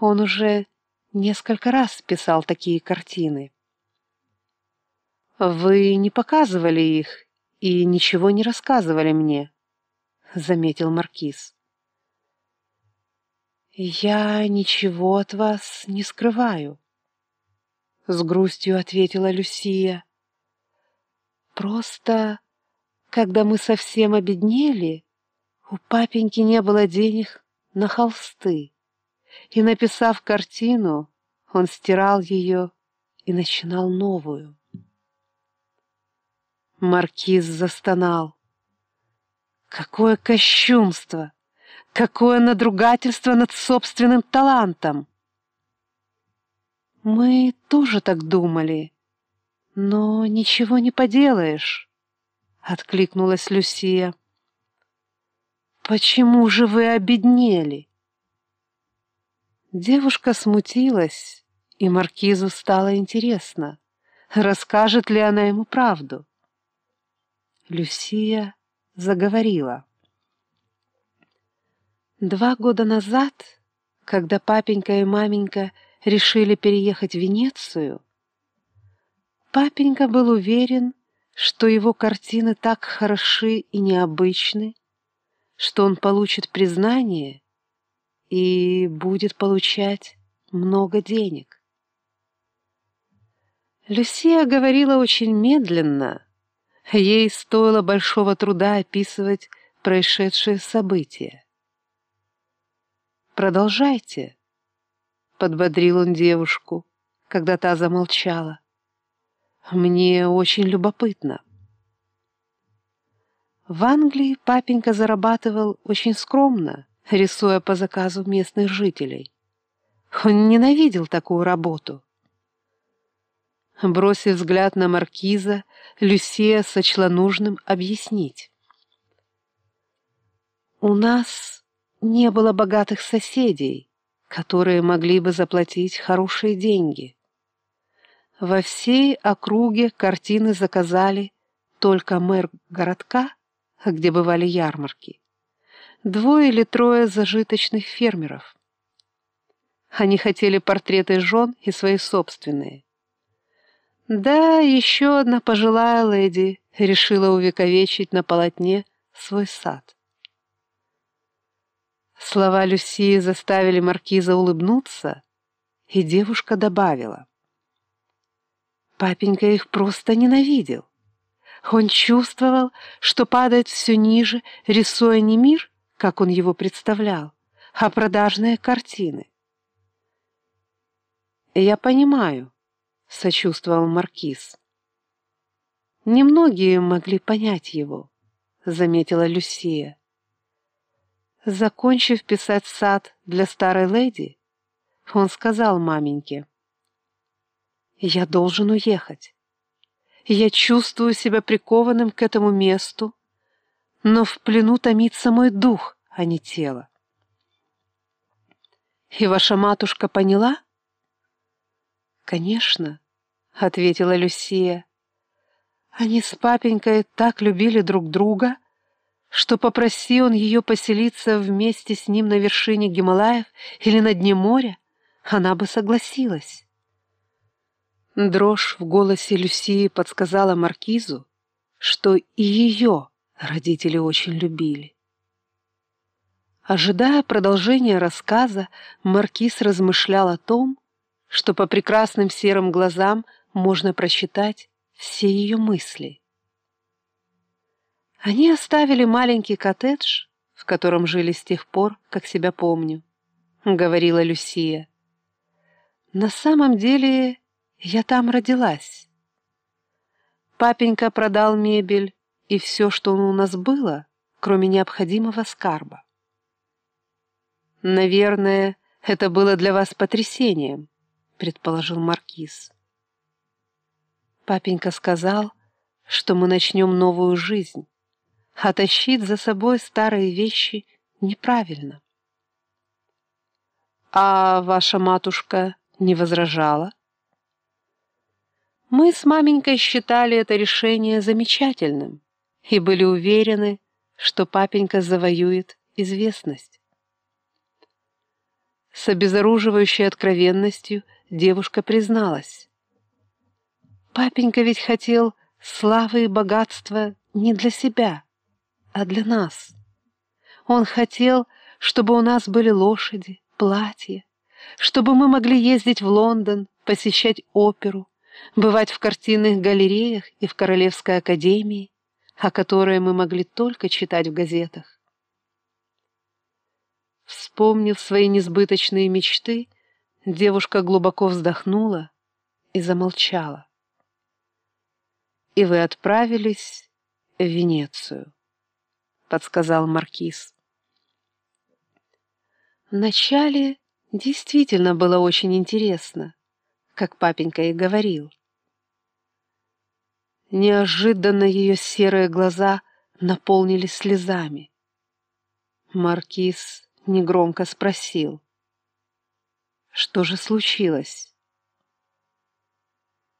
Он уже несколько раз писал такие картины. «Вы не показывали их и ничего не рассказывали мне», — заметил Маркиз. «Я ничего от вас не скрываю», — с грустью ответила Люсия. «Просто, когда мы совсем обеднели, у папеньки не было денег на холсты, и, написав картину, он стирал ее и начинал новую. Маркиз застонал. Какое кощунство! Какое надругательство над собственным талантом! Мы тоже так думали, но ничего не поделаешь, — откликнулась Люсия. Почему же вы обеднели? Девушка смутилась, и маркизу стало интересно, расскажет ли она ему правду. Люсия заговорила. Два года назад, когда папенька и маменька решили переехать в Венецию, папенька был уверен, что его картины так хороши и необычны, что он получит признание и будет получать много денег. Люсия говорила очень медленно, Ей стоило большого труда описывать происшедшие события. «Продолжайте», — подбодрил он девушку, когда та замолчала. «Мне очень любопытно». В Англии папенька зарабатывал очень скромно, рисуя по заказу местных жителей. Он ненавидел такую работу. Бросив взгляд на маркиза, Люсия сочла нужным объяснить. «У нас не было богатых соседей, которые могли бы заплатить хорошие деньги. Во всей округе картины заказали только мэр городка, где бывали ярмарки, двое или трое зажиточных фермеров. Они хотели портреты жен и свои собственные. Да, еще одна пожилая леди решила увековечить на полотне свой сад. Слова Люсии заставили маркиза улыбнуться, и девушка добавила. Папенька их просто ненавидел. Он чувствовал, что падает все ниже, рисуя не мир, как он его представлял, а продажные картины. «Я понимаю», — сочувствовал Маркиз. «Немногие могли понять его», — заметила Люсия. Закончив писать сад для старой леди, он сказал маменьке, «Я должен уехать. Я чувствую себя прикованным к этому месту, но в плену томится мой дух, а не тело». «И ваша матушка поняла?» «Конечно», — ответила Люсия. «Они с папенькой так любили друг друга, что попроси он ее поселиться вместе с ним на вершине Гималаев или на дне моря, она бы согласилась». Дрожь в голосе Люсии подсказала Маркизу, что и ее родители очень любили. Ожидая продолжения рассказа, Маркиз размышлял о том, что по прекрасным серым глазам можно прочитать все ее мысли. Они оставили маленький коттедж, в котором жили с тех пор, как себя помню, — говорила Люсия. На самом деле я там родилась. Папенька продал мебель и все, что у нас было, кроме необходимого скарба. Наверное, это было для вас потрясением, — предположил Маркиз. Папенька сказал, что мы начнем новую жизнь, а тащить за собой старые вещи неправильно. А ваша матушка не возражала? Мы с маменькой считали это решение замечательным и были уверены, что папенька завоюет известность. С обезоруживающей откровенностью девушка призналась. «Папенька ведь хотел славы и богатства не для себя, а для нас. Он хотел, чтобы у нас были лошади, платья, чтобы мы могли ездить в Лондон, посещать оперу, бывать в картинных галереях и в Королевской академии, о которой мы могли только читать в газетах. Вспомнив свои несбыточные мечты, девушка глубоко вздохнула и замолчала. «И вы отправились в Венецию», — подсказал Маркиз. Вначале действительно было очень интересно, как папенька и говорил. Неожиданно ее серые глаза наполнились слезами. Маркиз негромко спросил. Что же случилось?